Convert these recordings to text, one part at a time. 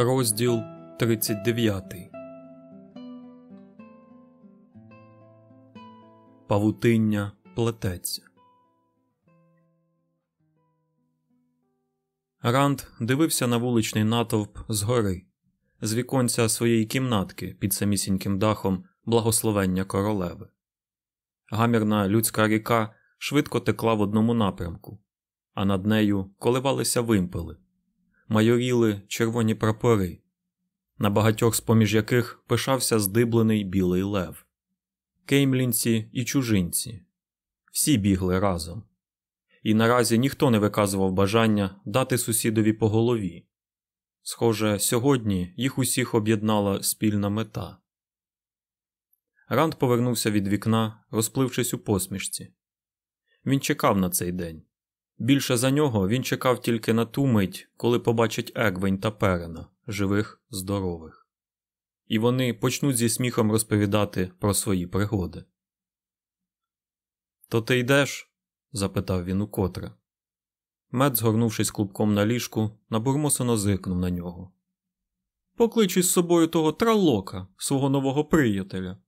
Розділ 39 Павутиння плететься. Ранд дивився на вуличний натовп згори, з віконця своєї кімнатки під самісіньким дахом благословення королеви. Гамірна людська ріка швидко текла в одному напрямку, а над нею коливалися вимпели, майоріли червоні прапори, на багатьох з поміж яких пишався здиблений білий лев. Кеймлінці і чужинці всі бігли разом, і наразі ніхто не виказував бажання дати сусідові по голові. Схоже, сьогодні їх усіх об'єднала спільна мета. Ранд повернувся від вікна, розплившись у посмішці. Він чекав на цей день. Більше за нього він чекав тільки на ту мить, коли побачить Егвень та Перена, живих, здорових. І вони почнуть зі сміхом розповідати про свої пригоди. То ти йдеш? запитав він укотре. Мед, згорнувшись клубком на ліжку, набурмосено зиркнув на нього. Поклич із собою того тралока, свого нового приятеля.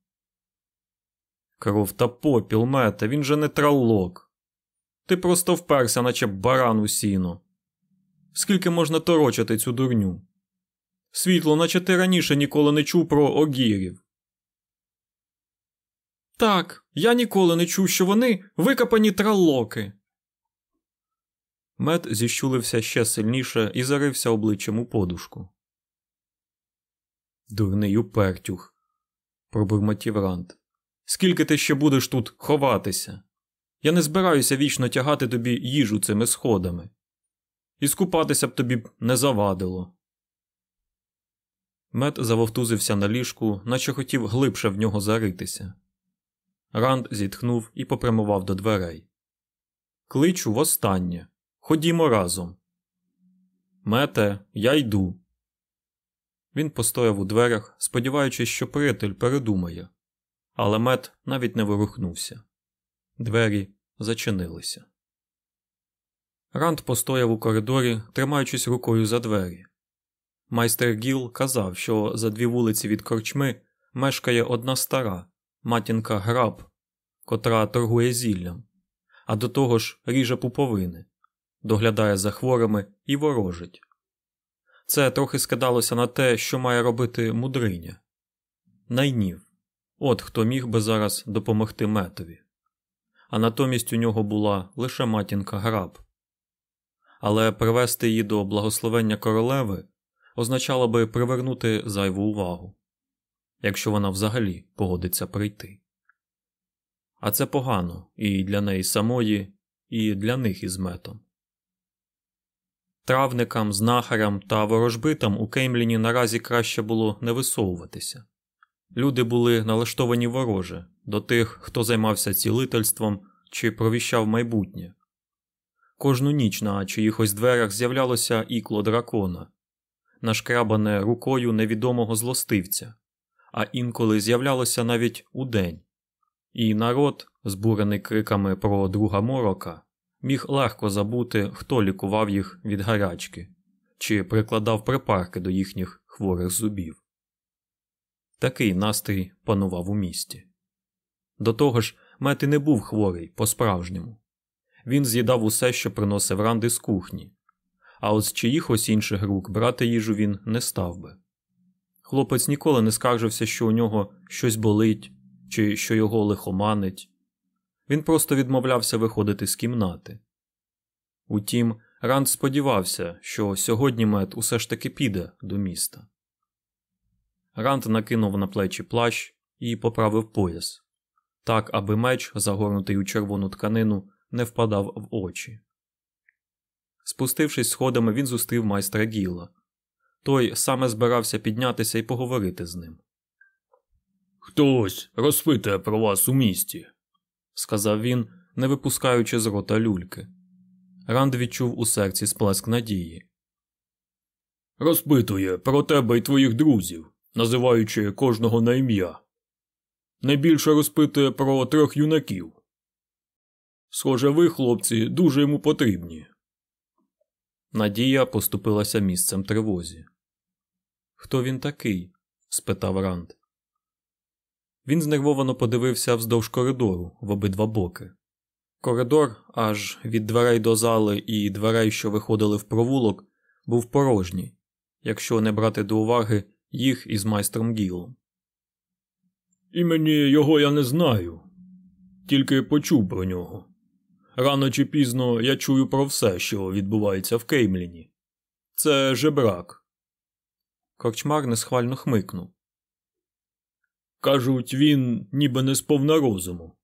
Кров та попіл, мете, він же не тралок. Ти просто вперся, наче баран у сіно. Скільки можна торочити цю дурню? Світло, наче ти раніше ніколи не чув про огірів. Так, я ніколи не чув, що вони викопані тралоки. Мед зіщулився ще сильніше і зарився обличчям у подушку. Дурний упертюх, пробурмотів Рант. Скільки ти ще будеш тут ховатися? Я не збираюся вічно тягати тобі їжу цими сходами. І скупатися б тобі б не завадило. Мед завовтузився на ліжку, наче хотів глибше в нього заритися. Ранд зітхнув і попрямував до дверей. Кличу востаннє. Ходімо разом. Мете, я йду. Він постояв у дверях, сподіваючись, що приятель передумає, але мед навіть не ворухнувся. Двері зачинилися. Ранд постояв у коридорі, тримаючись рукою за двері. Майстер Гіл казав, що за дві вулиці від корчми мешкає одна стара матінка граб, котра торгує зіллям, а до того ж ріже пуповини, доглядає за хворими і ворожить. Це трохи скидалося на те, що має робити мудриня. Найнів. От хто міг би зараз допомогти метові. А натомість у нього була лише матінка граб. Але привести її до благословення королеви означало би привернути зайву увагу, якщо вона взагалі погодиться прийти. А це погано і для неї самої, і для них із метом. Травникам, знахарям та ворожбитам у Кеймліні наразі краще було не висовуватися. Люди були налаштовані вороже до тих, хто займався цілительством чи провіщав майбутнє. Кожну ніч на чиїхось дверях з'являлося ікло дракона, нашкрабане рукою невідомого злостивця, а інколи з'являлося навіть удень. І народ, збурений криками про друга морока, міг легко забути, хто лікував їх від гарячки чи прикладав припарки до їхніх хворих зубів. Такий настрій панував у місті. До того ж, Мети не був хворий по-справжньому. Він з'їдав усе, що приносив ранди з кухні, а от з чиїхось інших рук брати їжу він не став би. Хлопець ніколи не скаржився, що у нього щось болить чи що його лихоманить. Він просто відмовлявся виходити з кімнати. Утім, Ранд сподівався, що сьогодні мед усе ж таки піде до міста. Ранд накинув на плечі плащ і поправив пояс, так, аби меч, загорнутий у червону тканину, не впадав в очі. Спустившись сходами, він зустрів майстра Гіла. Той саме збирався піднятися і поговорити з ним. Хтось розпитує про вас у місті, сказав він, не випускаючи з рота люльки. Ранд відчув у серці сплеск надії. Розпитує про тебе і твоїх друзів, називаючи кожного на ім'я. Найбільше розпитує про трьох юнаків. Схоже, ви, хлопці, дуже йому потрібні. Надія поступилася місцем тривозі. Хто він такий? спитав Ранд. Він знервовано подивився вздовж коридору в обидва боки. Коридор, аж від дверей до зали і дверей, що виходили в провулок, був порожній, якщо не брати до уваги їх із майстром Гілом. Імені його я не знаю, тільки почув про нього. Рано чи пізно я чую про все, що відбувається в Кеймліні. Це жебрак. Корчмар несхвально хмикнув. Кажуть, він ніби не сповна розуму.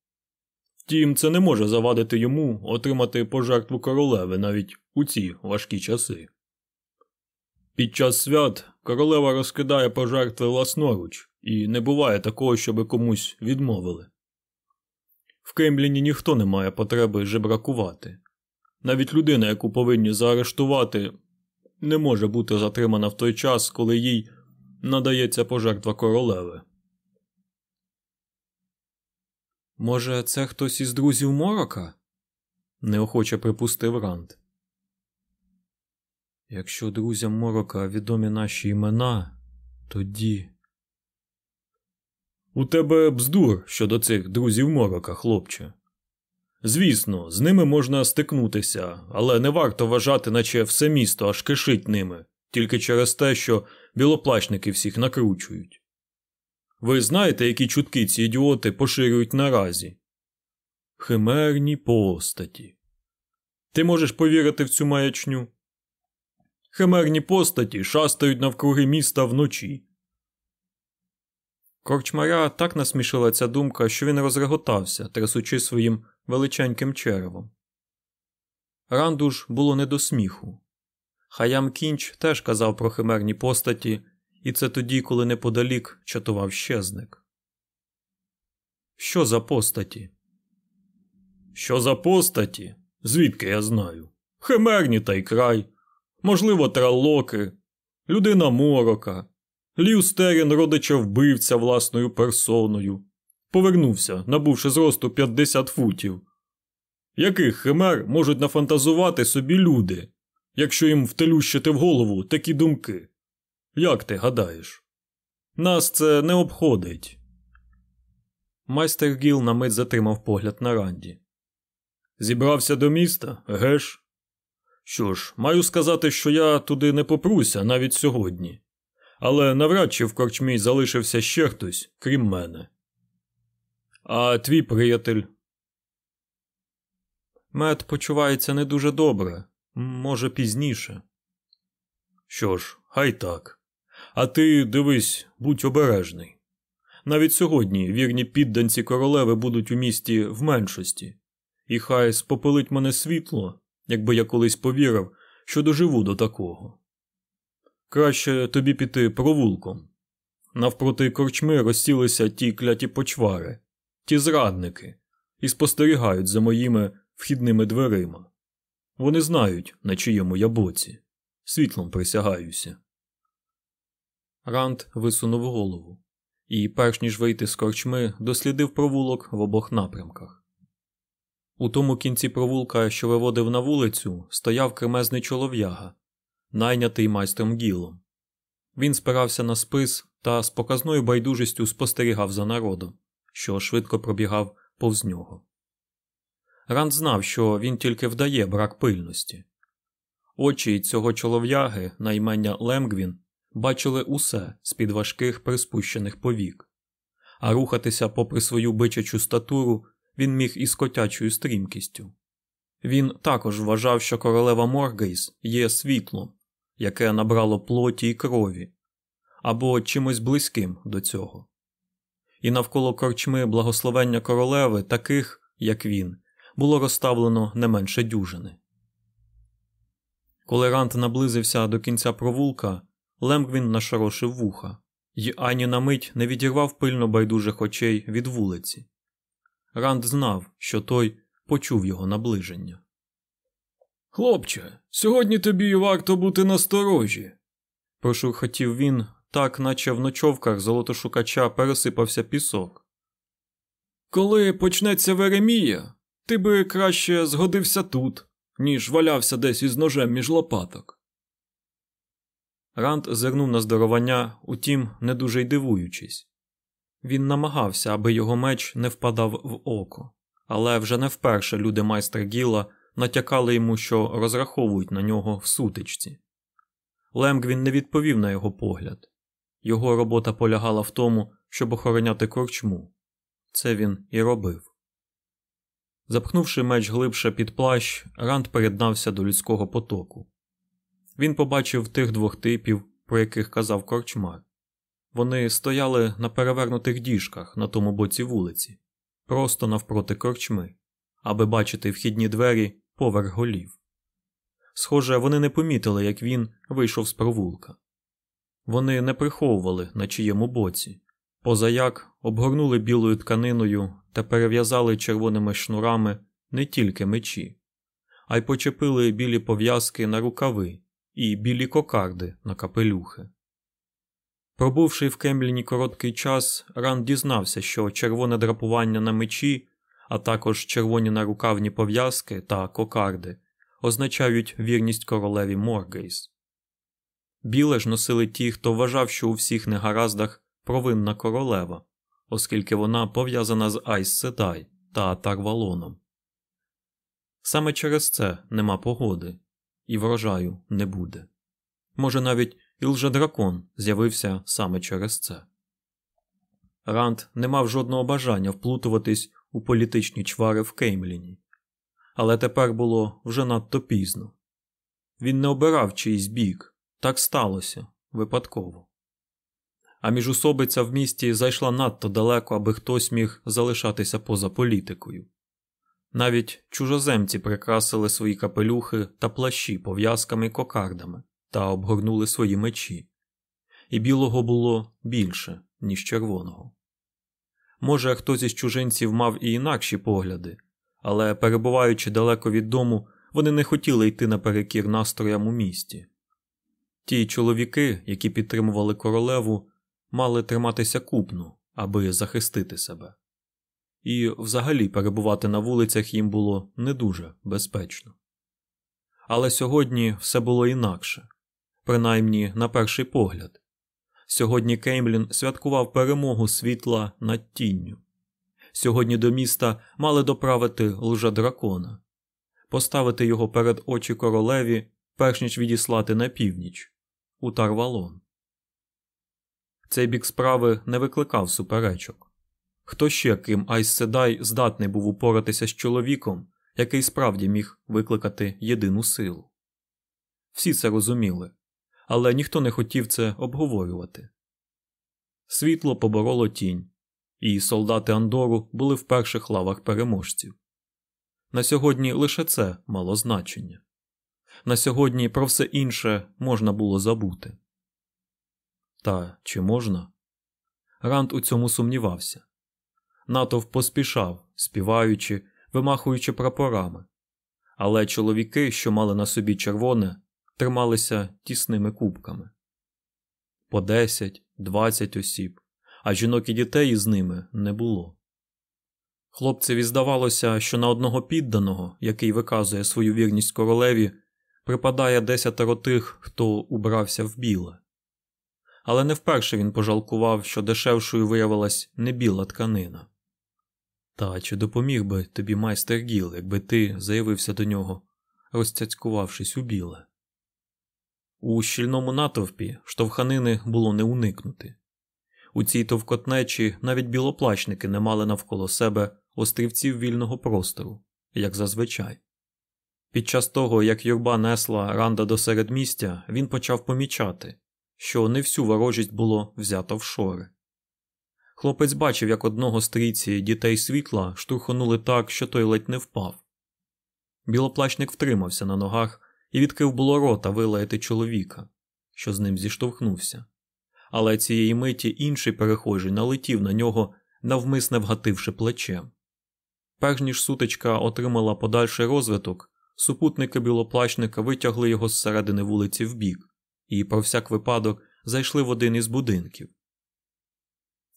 Втім, це не може завадити йому отримати пожертву королеви навіть у ці важкі часи. Під час свят королева розкидає пожертви власноруч, і не буває такого, щоби комусь відмовили. В Кембліні ніхто не має потреби жебракувати. Навіть людина, яку повинні заарештувати, не може бути затримана в той час, коли їй надається пожертва королеви. Може, це хтось із друзів Морока? неохоче припустив Ранд. Якщо друзям Морока відомі наші імена, тоді. У тебе бздур щодо цих друзів морока, хлопче. Звісно, з ними можна стикнутися, але не варто вважати, наче все місто аж кишить ними, тільки через те, що білоплачники всіх накручують. Ви знаєте, які чутки ці ідіоти поширюють наразі? Химерні постаті. Ти можеш повірити в цю маячню? Химерні постаті шастають навкруги міста вночі. Корчмаря так насмішила ця думка, що він розреготався, трясучи своїм величеньким черевом. Ранду ж було не до сміху. Хаям Кінч теж казав про химерні постаті, і це тоді, коли неподалік чатував щезник. Що за постаті? Що за постаті? Звідки я знаю? Химерні та й край. Можливо, траллоки, людина морока, Лівстерін родича вбивця власною персоною. Повернувся, набувши зросту 50 футів. Яких химер можуть нафантазувати собі люди, якщо їм втелющити в голову такі думки? Як ти гадаєш? Нас це не обходить. Майстер Гіл на мить затримав погляд на Ранді. Зібрався до міста, геш? Що ж, маю сказати, що я туди не попруся навіть сьогодні але навряд чи в корчмі залишився ще хтось, крім мене. А твій приятель. Мед почувається не дуже добре, може, пізніше. Що ж, хай так. А ти дивись, будь обережний. Навіть сьогодні вірні підданці королеви будуть у місті в меншості, і хай спопилить мене світло, якби я колись повірив, що доживу до такого. Краще тобі піти провулком. Навпроти корчми розсілися ті кляті почвари, ті зрадники, і спостерігають за моїми вхідними дверима. Вони знають, на чиєму я боці. Світлом присягаюся. Ранд висунув голову і, перш ніж вийти з корчми, дослідив провулок в обох напрямках. У тому кінці провулка, що виводив на вулицю, стояв кремезний чолов'яга найнятий майстром Гілом. Він спирався на спис та з показною байдужістю спостерігав за народом, що швидко пробігав повз нього. Ранд знав, що він тільки вдає брак пильності. Очі цього чолов'яги на імення Лемгвін бачили усе з під важких приспущених повік, а рухатися попри свою бичачу статуру він міг із котячою стрімкістю. Він також вважав, що королева Моргейс є світлом, яке набрало плоті і крові, або чимось близьким до цього. І навколо корчми благословення королеви таких, як він, було розставлено не менше дюжини. Коли Рант наблизився до кінця провулка, Лемгвін нашорошив вуха, й ані на мить не відірвав пильно байдужих очей від вулиці. Ранд знав, що той почув його наближення. Хлопче, сьогодні тобі варто бути насторожі. Прошурхотів він, так наче в ночовках золотошукача пересипався пісок. Коли почнеться Веремія, ти би краще згодився тут, ніж валявся десь із ножем між лопаток. Ранд зирнув на здоровання, утім, не дуже й дивуючись. Він намагався, аби його меч не впадав в око, але вже не вперше люди майстра Гіла натякали йому, що розраховують на нього в сутичці. Лемгвін не відповів на його погляд. Його робота полягала в тому, щоб охороняти корчму. Це він і робив. Запхнувши меч глибше під плащ, Ранд приєднався до людського потоку. Він побачив тих двох типів, про яких казав корчмар. Вони стояли на перевернутих діжках на тому боці вулиці, просто навпроти корчми, аби бачити вхідні двері поверх голів. Схоже, вони не помітили, як він вийшов з провулка. Вони не приховували на чиєму боці, позаяк обгорнули білою тканиною та перев'язали червоними шнурами не тільки мечі, а й почепили білі пов'язки на рукави і білі кокарди на капелюхи. Пробувши в Кембліні короткий час, Ран дізнався, що червоне драпування на мечі, а також червоні нарукавні пов'язки та кокарди означають вірність королеві Моргейс. Біле ж носили ті, хто вважав, що у всіх негараздах провинна королева, оскільки вона пов'язана з Айс Седай та Тарвалоном. Саме через це нема погоди, і врожаю не буде. Може, навіть і лжедракон з'явився саме через це. Ранд не мав жодного бажання вплутуватись у політичні чвари в Кеймліні, але тепер було вже надто пізно. Він не обирав чийсь бік, так сталося випадково. А міжусобиця в місті зайшла надто далеко, аби хтось міг залишатися поза політикою. Навіть чужоземці прикрасили свої капелюхи та плащі пов'язками й кокардами та обгорнули свої мечі, і білого було більше, ніж червоного. Може, хтось із чужинців мав і інакші погляди, але, перебуваючи далеко від дому, вони не хотіли йти наперекір настроям у місті. Ті чоловіки, які підтримували королеву, мали триматися купно, аби захистити себе. І взагалі перебувати на вулицях їм було не дуже безпечно. Але сьогодні все було інакше, принаймні на перший погляд. Сьогодні Кеймлін святкував перемогу світла над тінню. Сьогодні до міста мали доправити лжа дракона, поставити його перед очі королеві, перш ніж відіслати на північ, у Тарвалон. Цей бік справи не викликав суперечок. Хто ще, крім Айс Седай, здатний був упоратися з чоловіком, який справді міг викликати єдину силу? Всі це розуміли, але ніхто не хотів це обговорювати. Світло побороло тінь, і солдати Андору були в перших лавах переможців. На сьогодні лише це мало значення. На сьогодні про все інше можна було забути. Та чи можна? Ранд у цьому сумнівався. Натовп поспішав, співаючи, вимахуючи прапорами, але чоловіки, що мали на собі червоне, трималися тісними кубками по десять, двадцять осіб, а жінок і дітей із ними не було. Хлопцеві здавалося, що на одного підданого, який виказує свою вірність королеві, припадає десятеро тих, хто убрався в біле. Але не вперше він пожалкував, що дешевшою виявилась не біла тканина. Та чи допоміг би тобі майстер Гіл, якби ти заявився до нього, розцяцькувавшись у біле? У щільному натовпі штовханини було не уникнути. У цій товкотнечі навіть білоплачники не мали навколо себе острівців вільного простору, як зазвичай. Під час того, як юрба несла ранда до середмістя, він почав помічати, що не всю ворожість було взято в шори. Хлопець бачив, як одного з трійці дітей світла штурхонули так, що той ледь не впав. Білоплачник втримався на ногах і відкрив було рота вилаяти чоловіка, що з ним зіштовхнувся. Але цієї миті інший перехожий налетів на нього, навмисне вгативши плечем. Перш ніж сутичка отримала подальший розвиток, супутники білоплачника витягли його з середини вулиці вбік і, про всяк випадок, зайшли в один із будинків.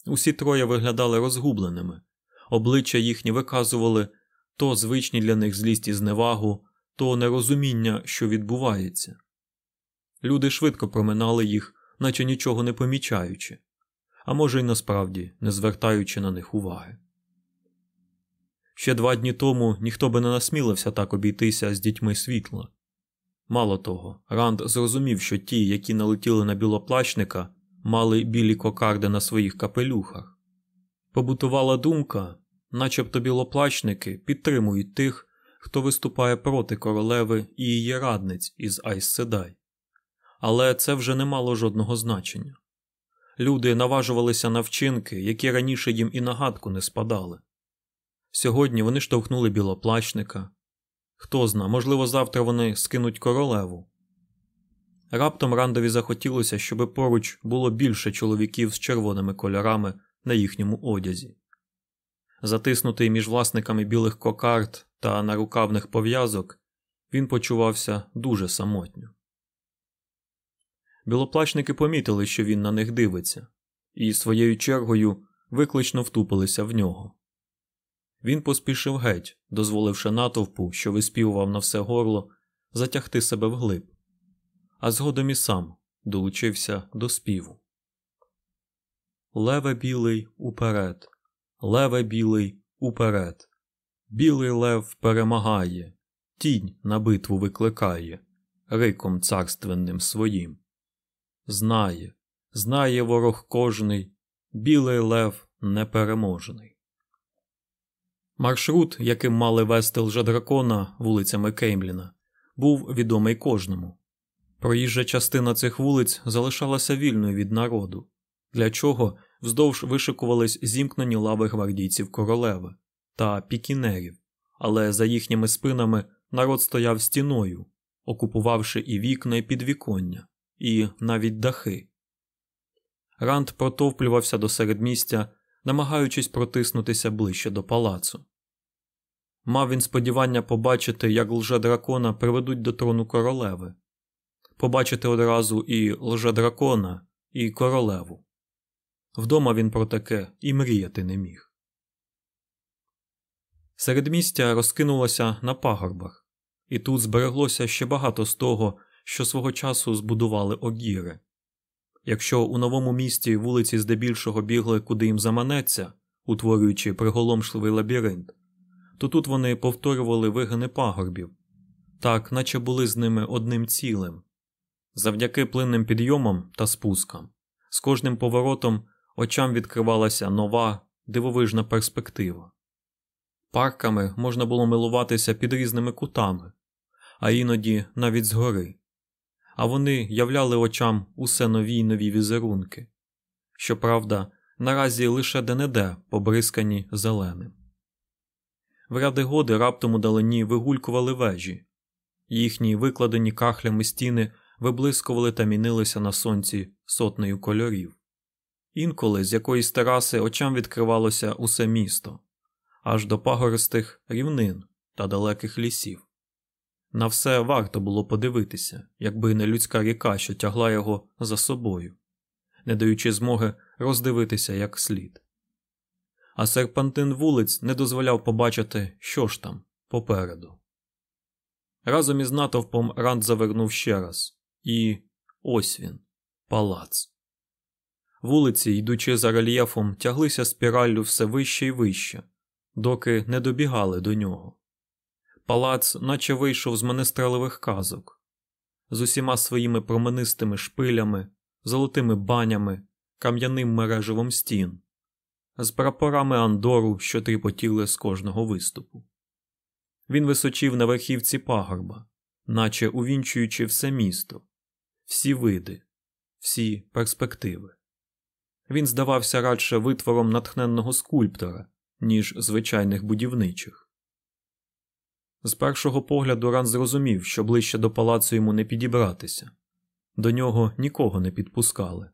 Усі троє виглядали розгубленими, обличчя їхні виказували то звичні для них злість і зневагу, то нерозуміння, що відбувається. Люди швидко проминали їх, наче нічого не помічаючи, а може й насправді не звертаючи на них уваги. Ще два дні тому ніхто би не насмілився так обійтися з дітьми світла. Мало того, Ранд зрозумів, що ті, які налетіли на білоплачника, мали білі кокарди на своїх капелюхах. Побутувала думка, начебто білоплачники підтримують тих, хто виступає проти королеви і її радниць із Айсседай. Але це вже не мало жодного значення. Люди наважувалися на вчинки, які раніше їм і нагадку не спадали. Сьогодні вони штовхнули білоплачника. Хто зна, можливо, завтра вони скинуть королеву. Раптом Рандові захотілося, щоб поруч було більше чоловіків з червоними кольорами на їхньому одязі. Затиснутий між власниками білих кокард та нарукавних пов'язок, він почувався дуже самотньо. Білоплачники помітили, що він на них дивиться, і своєю чергою виклично втупилися в нього. Він поспішив геть, дозволивши натовпу, що виспівував на все горло, затягти себе вглиб, а згодом і сам долучився до співу. Леве білий уперед, леве білий уперед. Білий лев перемагає, тінь на битву викликає, риком царственним своїм. Знає, знає ворог кожний, білий лев непереможний. Маршрут, яким мали вести лжедракона вулицями Кеймліна, був відомий кожному. Проїжджа частина цих вулиць залишалася вільною від народу, для чого вздовж вишикувались зімкнені лави гвардійців королеви та пікінерів, але за їхніми спинами народ стояв стіною, окупувавши і вікна, і підвіконня, і навіть дахи. Ранд протовплювався до середмістя, намагаючись протиснутися ближче до палацу. Мав він сподівання побачити, як лжедракона приведуть до трону королеви, побачити одразу і лжедракона, і королеву. Вдома він про таке і мріяти не міг. Середмістя розкинулося на пагорбах, і тут збереглося ще багато з того, що свого часу збудували огіри. Якщо у новому місті вулиці здебільшого бігли куди їм заманеться, утворюючи приголомшливий лабіринт, то тут вони повторювали вигини пагорбів, так наче були з ними одним цілим. Завдяки плинним підйомам та спускам, з кожним поворотом очам відкривалася нова дивовижна перспектива. Парками можна було милуватися під різними кутами, а іноді навіть згори, а вони являли очам усе нові й нові візерунки. Щоправда, наразі лише де-не-де побризкані зеленим. В ряди годи раптом удалині вигулькували вежі, їхні викладені кахлями стіни виблискували та мінилися на сонці сотнею кольорів. Інколи з якоїсь тераси очам відкривалося усе місто, аж до пагористих рівнин та далеких лісів. На все варто було подивитися, якби не людська ріка, що тягла його за собою, не даючи змоги роздивитися як слід. А серпантин вулиць не дозволяв побачити, що ж там попереду. Разом із натовпом Ранд завернув ще раз, і ось він, палац. Вулиці, йдучи за рельєфом, тяглися спіраллю все вище і вище, доки не добігали до нього. Палац, наче вийшов з менестрелевих казок, з усіма своїми променистими шпилями, золотими банями, кам'яним мереживом стін, з прапорами Андору, що тріпотіли з кожного виступу. Він височив на верхівці пагорба, наче увінчуючи все місто, всі види, всі перспективи. Він здавався радше витвором натхненного скульптора, ніж звичайних будівничих. З першого погляду Ран зрозумів, що ближче до палацу йому не підібратися, до нього нікого не підпускали.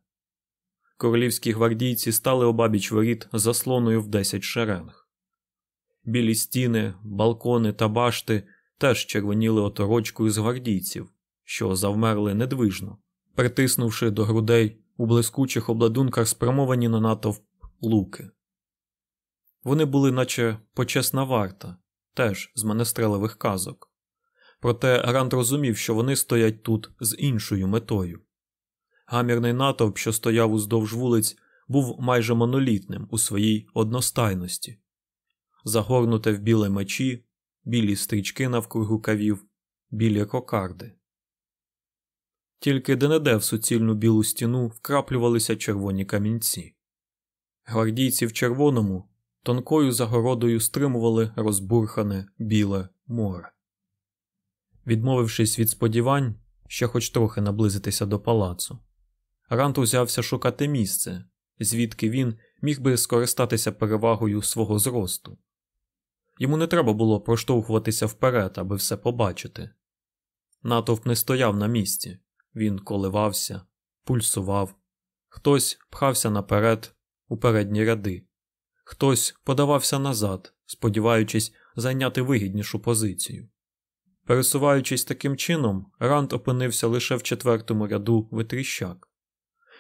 Королівські гвардійці стали обабіч воріт заслоною в десять шеренг. Білі стіни, балкони та башти теж червоніли оторочкою з гвардійців, що завмерли недвижно, притиснувши до грудей у блискучих обладунках спрямовані на натовп луки. Вони були, наче почесна варта, теж з менестрелевих казок. Проте Ранд розумів, що вони стоять тут з іншою метою. Гамірний натовп, що стояв уздовж вулиць, був майже монолітним у своїй одностайності, загорнуте в біле мечі, білі стрічки навкруг рукавів, білі кокарди. Тільки де-не-де в суцільну білу стіну вкраплювалися червоні камінці. Гвардійці в червоному тонкою загородою стримували розбурхане біле море. Відмовившись від сподівань, ще хоч трохи наблизитися до палацу, Рант узявся шукати місце, звідки він міг би скористатися перевагою свого зросту. Йому не треба було проштовхуватися вперед, аби все побачити. Натовп не стояв на місці, він коливався, пульсував, хтось пхався наперед у передні ряди, хтось подавався назад, сподіваючись зайняти вигіднішу позицію. Пересуваючись таким чином, Ранд опинився лише в четвертому ряду витріщак,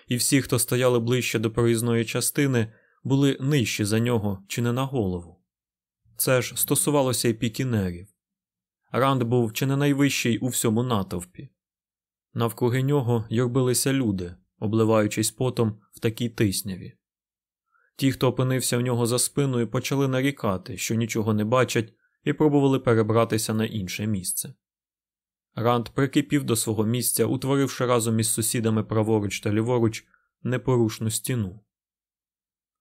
і всі, хто стояли ближче до проїзної частини, були нижчі за нього чи не на голову. Це ж стосувалося й пікінерів. Ранд був чи не найвищий у всьому натовпі. Навкруги нього юрбилися люди, обливаючись потом в такій тисняві. Ті, хто опинився в нього за спиною, почали нарікати, що нічого не бачать, і пробували перебратися на інше місце. Ранд прикипів до свого місця, утворивши разом із сусідами праворуч та ліворуч непорушну стіну.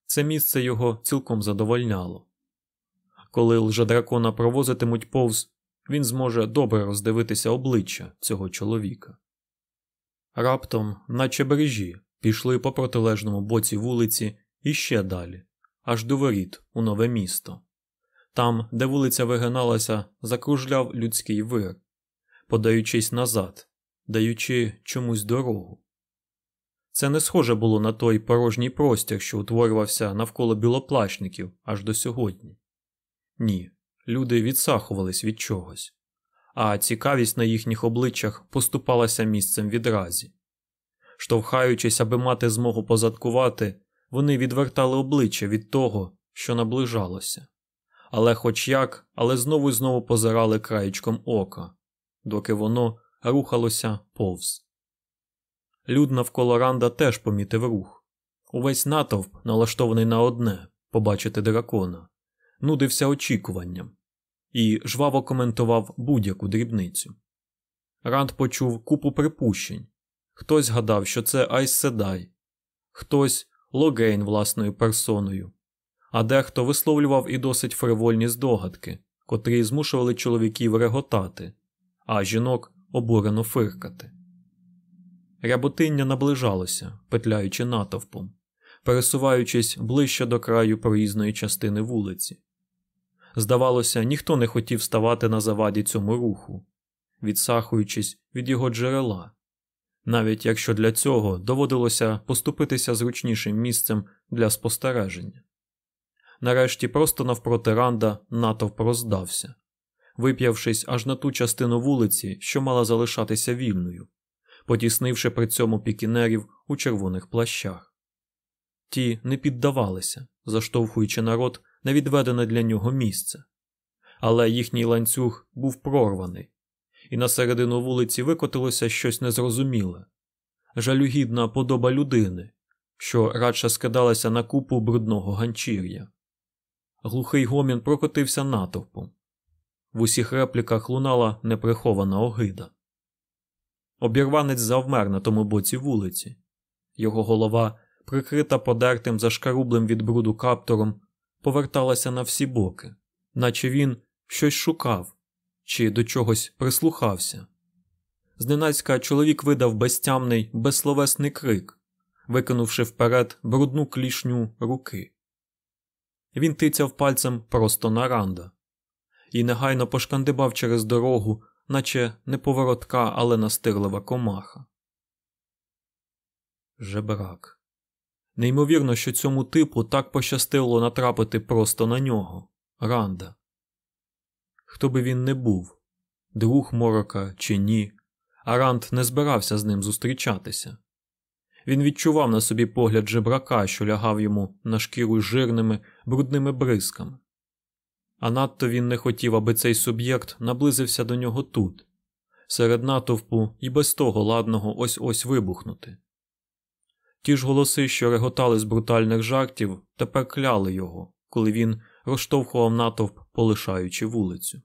Це місце його цілком задовольняло. Коли лжедракона провозитимуть повз, він зможе добре роздивитися обличчя цього чоловіка. Раптом, наче бережі, пішли по протилежному боці вулиці і ще далі, аж до воріт у нове місто. Там, де вулиця вигиналася, закружляв людський вир, подаючись назад, даючи чомусь дорогу. Це не схоже було на той порожній простір, що утворювався навколо білоплачників аж до сьогодні. Ні, люди відсахувались від чогось, а цікавість на їхніх обличчях поступалася місцем відразі. Штовхаючись, аби мати змогу позадкувати, вони відвертали обличчя від того, що наближалося, але хоч як, але знову і знову позирали краєчком ока, доки воно рухалося повз. Люд навколо Ранда теж помітив рух. Увесь натовп, налаштований на одне побачити дракона, нудився очікуванням і жваво коментував будь-яку дрібницю. Ранд почув купу припущень. Хтось гадав, що це Айс Седай, хтось Логейн власною персоною, а дехто висловлював і досить фривольні здогадки, котрі змушували чоловіків реготати, а жінок обурено фиркати. Ряботиння наближалося, петляючи натовпом, пересуваючись ближче до краю проїзної частини вулиці. Здавалося, ніхто не хотів ставати на заваді цьому руху, відсахуючись від його джерела, навіть якщо для цього доводилося поступитися зручнішим місцем для спостереження. Нарешті просто навпроти ранда натовп роздався, вип'явшись аж на ту частину вулиці, що мала залишатися вільною, потіснивши при цьому пікінерів у червоних плащах. Ті не піддавалися, заштовхуючи народ на відведене для нього місце, але їхній ланцюг був прорваний, і на середину вулиці викотилося щось незрозуміле жалюгідна подоба людини, що радше скидалася на купу брудного ганчір'я. Глухий гомін прокотився натовпом. В усіх репліках лунала неприхована огида. Обірванець завмер на тому боці вулиці. Його голова, прикрита подертим зашкарублим від бруду каптором, поверталася на всі боки, наче він щось шукав чи до чогось прислухався. Зненацька чоловік видав безтямний, безсловесний крик, викинувши вперед брудну клішню руки. Він тицяв пальцем просто на ранда і негайно пошкандибав через дорогу, наче не поворотка, але настирлива комаха. Жебрак. Неймовірно, що цьому типу так пощастило натрапити просто на нього, Ранда. Хто би він не був, друг морока чи ні, а Ранд не збирався з ним зустрічатися. Він відчував на собі погляд жебрака, що лягав йому на шкіру жирними, брудними бризками. А надто він не хотів, аби цей суб'єкт наблизився до нього тут, серед натовпу і без того ладного ось ось вибухнути. Ті ж голоси, що реготали з брутальних жартів, тепер кляли його, коли він розштовхував натовп, полишаючи вулицю.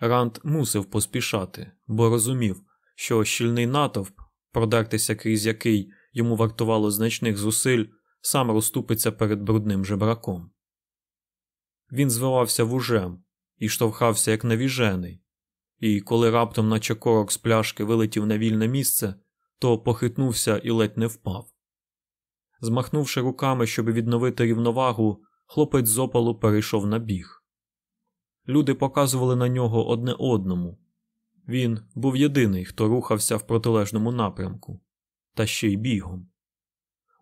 Ранд мусив поспішати, бо розумів, що щільний натовп, продертися крізь який йому вартувало значних зусиль, сам розступиться перед брудним жебраком. Він звивався вужем і штовхався як навіжений, і коли раптом, наче корок з пляшки, вилетів на вільне місце, то похитнувся і ледь не впав. Змахнувши руками, щоб відновити рівновагу, хлопець з опалу перейшов на біг. Люди показували на нього одне одному. Він був єдиний, хто рухався в протилежному напрямку, та ще й бігом.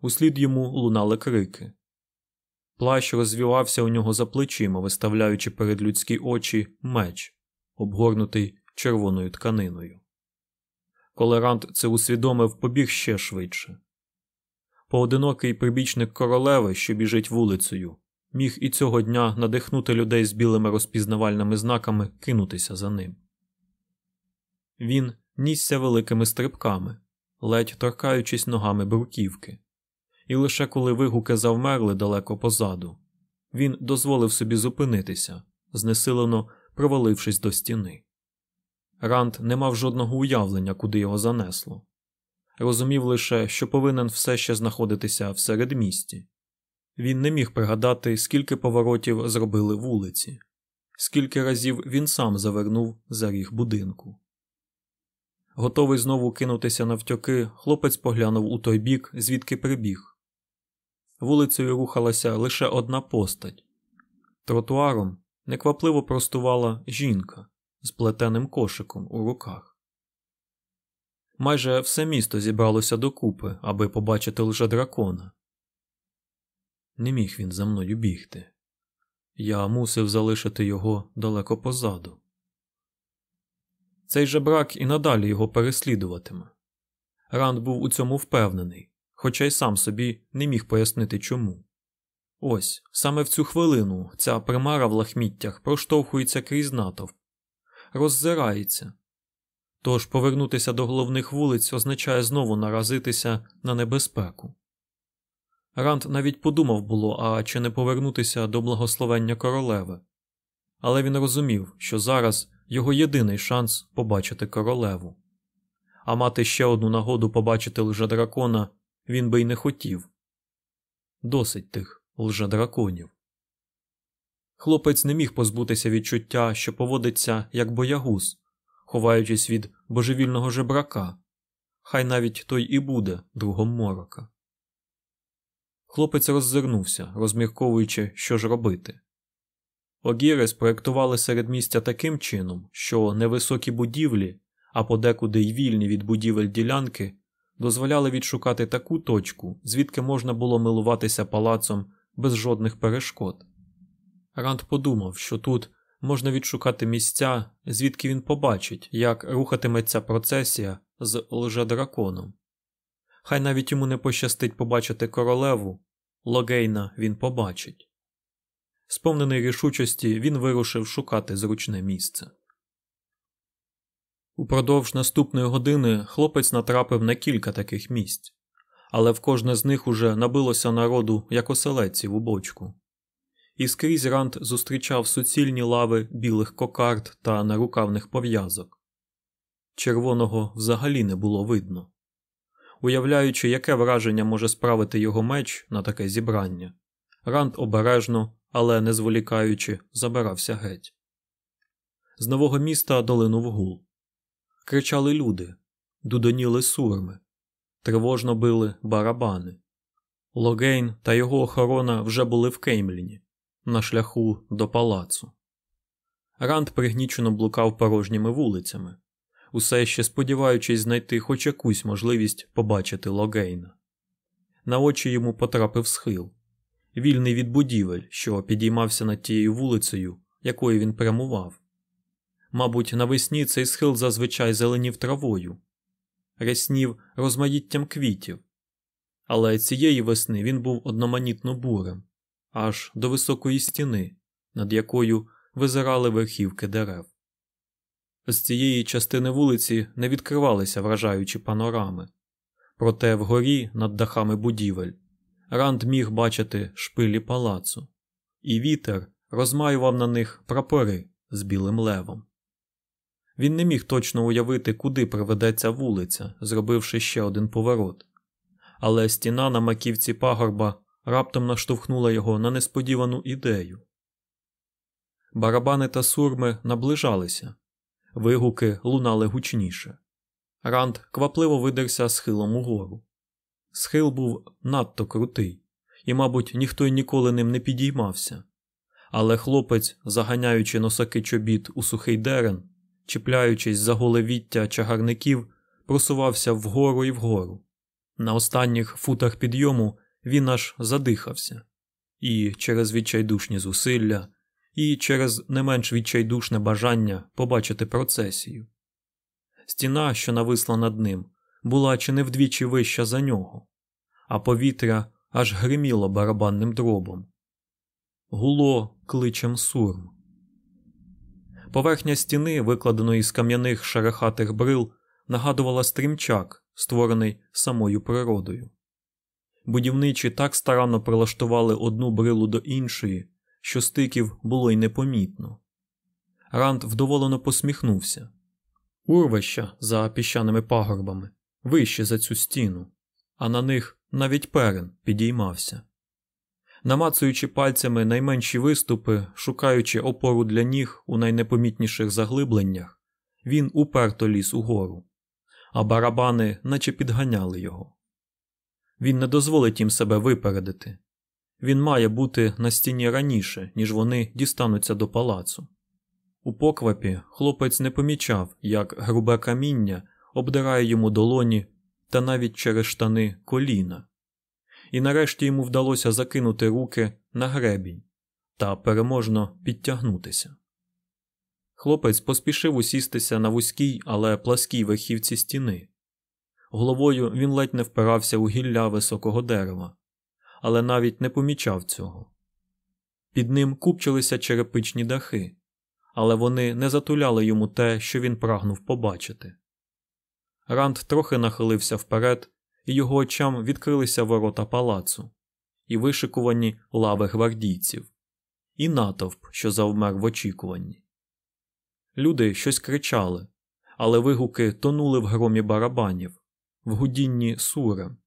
Услід йому лунали крики. Плащ розвівався у нього за плечима, виставляючи перед людські очі меч, обгорнутий червоною тканиною. Коли Ранд це усвідомив, побіг ще швидше. Поодинокий прибічник королеви, що біжить вулицею, міг і цього дня надихнути людей з білими розпізнавальними знаками кинутися за ним. Він нісся великими стрибками, ледь торкаючись ногами бруківки, і лише коли вигуки завмерли далеко позаду, він дозволив собі зупинитися, знесилено провалившись до стіни. Ранд не мав жодного уявлення, куди його занесло. Розумів лише, що повинен все ще знаходитися в середмісті. Він не міг пригадати, скільки поворотів зробили вулиці, скільки разів він сам завернув за ріг будинку. Готовий знову кинутися навтьоки, хлопець поглянув у той бік, звідки прибіг. Вулицею рухалася лише одна постать. Тротуаром неквапливо простувала жінка з плетеним кошиком у руках. Майже все місто зібралося докупи, аби побачити лжедракона. Не міг він за мною бігти. Я мусив залишити його далеко позаду. Цей же брак і надалі його переслідуватиме. Ранд був у цьому впевнений, хоча й сам собі не міг пояснити чому. Ось саме в цю хвилину ця примара в лахміттях проштовхується крізь натовп, роззирається. Тож повернутися до головних вулиць означає знову наразитися на небезпеку. Ранд навіть подумав було, а чи не повернутися до благословення королеви, але він розумів, що зараз його єдиний шанс побачити королеву. А мати ще одну нагоду побачити лжедракона він би й не хотів. Досить тих лжедраконів. Хлопець не міг позбутися відчуття, що поводиться як боягуз, ховаючись від божевільного жебрака, хай навіть той і буде другом морока. Хлопець роззирнувся, розмірковуючи, що ж робити. Огіри спроектували середмістя таким чином, що невисокі будівлі, а подекуди й вільні від будівель ділянки, дозволяли відшукати таку точку, звідки можна було милуватися палацом без жодних перешкод. Ранд подумав, що тут можна відшукати місця, звідки він побачить, як рухатиметься процесія з лжедраконом. Хай навіть йому не пощастить побачити королеву, Логейна він побачить. Сповнений рішучості, він вирушив шукати зручне місце. Упродовж наступної години хлопець натрапив на кілька таких місць, але в кожне з них уже набилося народу як оселедців у бочку. І скрізь Рант зустрічав суцільні лави білих кокард та нарукавних пов'язок. Червоного взагалі не було видно. Уявляючи, яке враження може справити його меч на таке зібрання, Ранд обережно, але не зволікаючи, забирався геть. З нового міста долинув гул. Кричали люди, дудоніли сурми, тривожно били барабани. Логейн та його охорона вже були в Кеймліні, на шляху до палацу. Ранд пригнічено блукав порожніми вулицями, усе ще сподіваючись знайти хоч якусь можливість побачити Логейна. На очі йому потрапив схил, вільний від будівель, що підіймався над тією вулицею, якою він прямував. Мабуть, навесні цей схил зазвичай зеленів травою, ряснів розмаїттям квітів, але цієї весни він був одноманітно бурем, аж до високої стіни, над якою визирали верхівки дерев. З цієї частини вулиці не відкривалися вражаючі панорами, проте вгорі над дахами будівель Ранд міг бачити шпилі палацу, і вітер розмаював на них прапори з білим левом. Він не міг точно уявити, куди приведеться вулиця, зробивши ще один поворот, але стіна на маківці пагорба раптом наштовхнула його на несподівану ідею. Барабани та сурми наближалися, вигуки лунали гучніше. Ранд квапливо видерся схилом угору. Схил був надто крутий, і, мабуть, ніхто й ніколи ним не підіймався. Але хлопець, заганяючи носаки чобіт у сухий дерен, чіпляючись за голе віття чагарників, просувався вгору і вгору. На останніх футах підйому він аж задихався, і через відчайдушні зусилля, і через не менш відчайдушне бажання побачити процесію. Стіна, що нависла над ним, була чи не вдвічі вища за нього, а повітря аж гриміло барабанним дробом. Гуло кличем сурм. Поверхня стіни, викладеної з кам'яних шерехатих брил, нагадувала стрімчак, створений самою природою. Будівничі так старанно прилаштували одну брилу до іншої, що стиків було й непомітно. Ранд вдоволено посміхнувся. Урвища за піщаними пагорбами, вище за цю стіну, а на них навіть перен підіймався. Намацуючи пальцями найменші виступи, шукаючи опору для ніг у найнепомітніших заглибленнях, він уперто ліз угору, а барабани наче підганяли його. Він не дозволить їм себе випередити. Він має бути на стіні раніше, ніж вони дістануться до палацу. У поквапі хлопець не помічав, як грубе каміння обдирає йому долоні та навіть через штани коліна, і нарешті йому вдалося закинути руки на гребінь та переможно підтягнутися. Хлопець поспішив усістися на вузькій, але пласкій верхівці стіни. Головою він ледь не впирався у гілля високого дерева, але навіть не помічав цього. Під ним купчилися черепичні дахи, але вони не затуляли йому те, що він прагнув побачити. Ранд трохи нахилився вперед, і його очам відкрилися ворота палацу, і вишикувані лави гвардійців, і натовп, що завмер в очікуванні. Люди щось кричали, але вигуки тонули в громі барабанів, в гудінні сурем.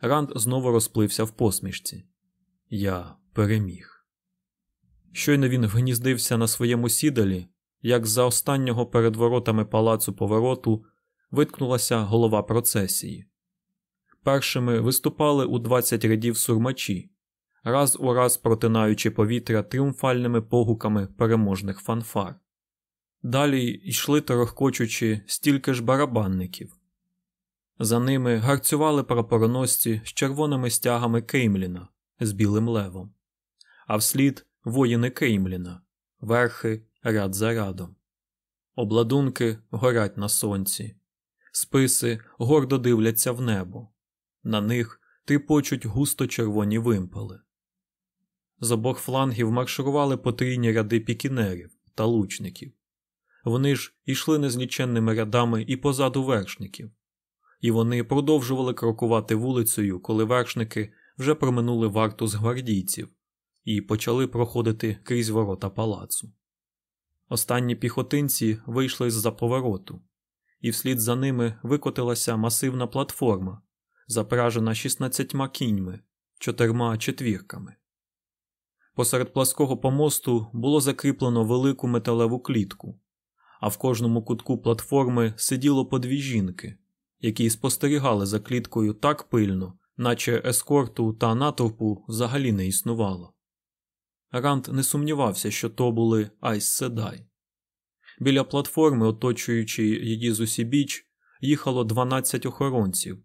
Ранд знову розплився в посмішці. Я переміг. Щойно він вгніздився на своєму сідалі, як за останнього перед воротами палацу повороту виткнулася голова процесії. Першими виступали у 20 рядів сурмачі, раз у раз протинаючи повітря тріумфальними погуками переможних фанфар. Далі йшли торохкочучи стільки ж барабанників. За ними гарцювали прапороносці з червоними стягами Кеймліна з білим левом, а вслід воїни Кеймліна, верхи ряд за рядом. Обладунки горять на сонці, списи гордо дивляться в небо, на них тріпочуть густо червоні вимпали. З обох флангів марширували потрійні ряди пікінерів та лучників. Вони ж йшли незліченними рядами і позаду вершників, і вони продовжували крокувати вулицею, коли вершники вже проминули варту з гвардійців і почали проходити крізь ворота палацу. Останні піхотинці вийшли з за повороту, і вслід за ними викотилася масивна платформа, запражена 16 кіньми, чотирма четвірками. Посеред плаского помосту було закріплено велику металеву клітку, а в кожному кутку платформи сиділо по дві жінки, які спостерігали за кліткою так пильно, наче ескорту та натовпу взагалі не існувало. Ранд не сумнівався, що то були Айс Седай. Біля платформи, оточуючи її з усібіч, їхало 12 охоронців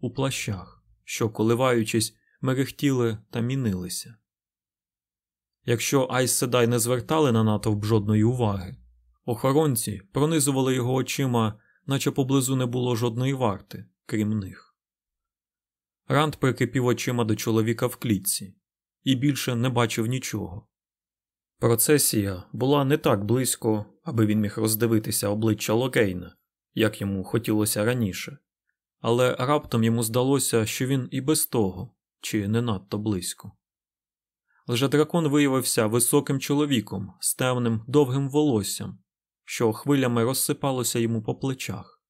у плащах, що, коливаючись, мерехтіли та мінилися. Якщо Айс Седай не звертали на натовп жодної уваги, охоронці пронизували його очима, наче поблизу не було жодної варти, крім них. Ранд прикипів очима до чоловіка в клітці і більше не бачив нічого. Процесія була не так близько, аби він міг роздивитися обличчя Логейна, як йому хотілося раніше, але раптом йому здалося, що він і без того, чи не надто близько. Лжедракон виявився високим чоловіком з темним довгим волоссям, що хвилями розсипалося йому по плечах.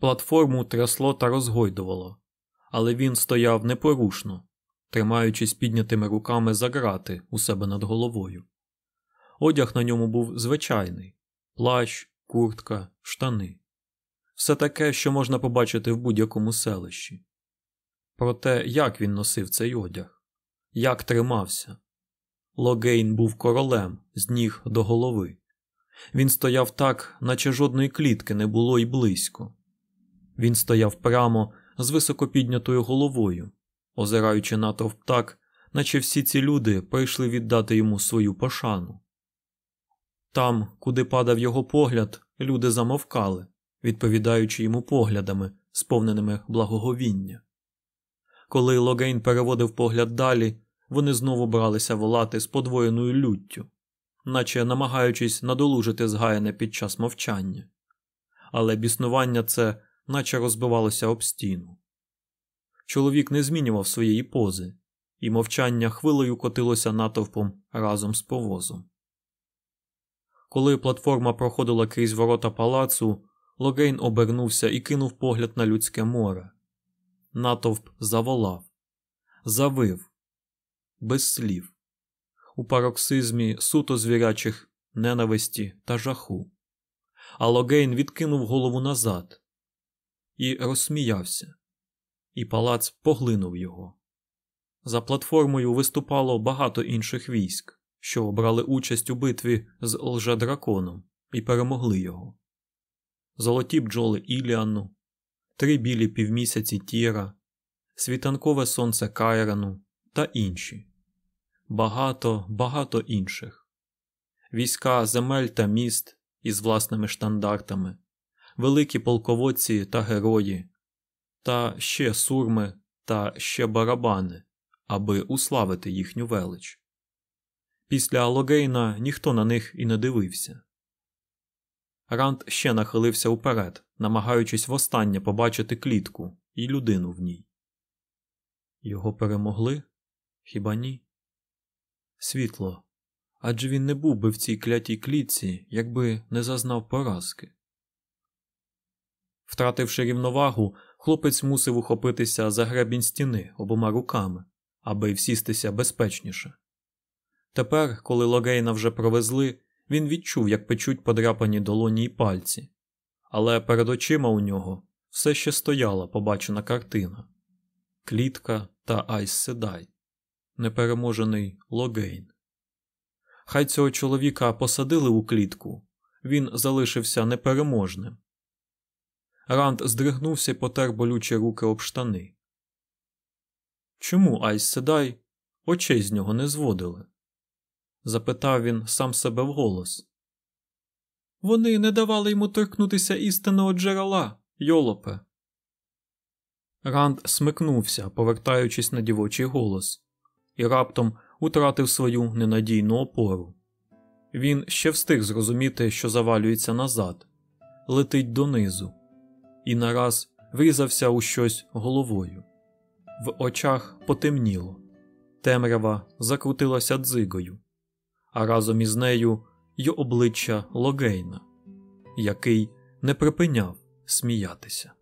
Платформу трясло та розгойдувало, але він стояв непорушно, тримаючись піднятими руками за грати у себе над головою. Одяг на ньому був звичайний плащ, куртка, штани. Все таке, що можна побачити в будь-якому селищі. Про те, як він носив цей одяг, як тримався. Логейн був королем з ніг до голови. Він стояв так, наче жодної клітки не було й близько. Він стояв прямо з високо піднятою головою, озираючи натовп так, наче всі ці люди прийшли віддати йому свою пошану. Там, куди падав його погляд, люди замовкали, відповідаючи йому поглядами, сповненими благоговіння. Коли Логейн переводив погляд далі, вони знову бралися волати з подвоєною люттю, наче намагаючись надолужити згаяне під час мовчання. Але біснування це наче розбивалося об стіну. Чоловік не змінював своєї пози, і мовчання хвилею котилося натовпом разом з повозом. Коли платформа проходила крізь ворота палацу, Логейн обернувся і кинув погляд на людське море. Натовп заволав, завив, без слів, у пароксизмі суто звірячих ненависті та жаху. А Логейн відкинув голову назад і розсміявся, і палац поглинув його. За платформою виступало багато інших військ що брали участь у битві з лжедраконом і перемогли його. Золоті бджоли Іліану, три білі півмісяці Тіра, світанкове сонце Кайрану та інші. Багато, багато інших. Війська земель та міст із власними штандартами, великі полководці та герої, та ще сурми та ще барабани, аби уславити їхню велич. Після Алогейна ніхто на них і не дивився. Ранд ще нахилився уперед, намагаючись востаннє побачити клітку і людину в ній. Його перемогли? Хіба ні? Світло. Адже він не був би в цій клятій клітці, якби не зазнав поразки. Втративши рівновагу, хлопець мусив ухопитися за гребінь стіни обома руками, аби всістися безпечніше. Тепер, коли Логейна вже провезли, він відчув, як печуть подряпані долоні й пальці, але перед очима у нього все ще стояла побачена картина Клітка та Айс Седай, непереможений Логейн. Хай цього чоловіка посадили у клітку, він залишився непереможним. Ранд здригнувся і потер болючі руки об штани. Чому Айс Седай очей з нього не зводили? запитав він сам себе вголос. Вони не давали йому торкнутися істинного джерела, йолопе. Ранд смикнувся, повертаючись на дівочий голос, і раптом утратив свою ненадійну опору. Він ще встиг зрозуміти, що завалюється назад, летить донизу, і нараз врізався у щось головою. В очах потемніло, темрява закрутилася дзигою а разом із нею й обличчя Логейна, який не припиняв сміятися.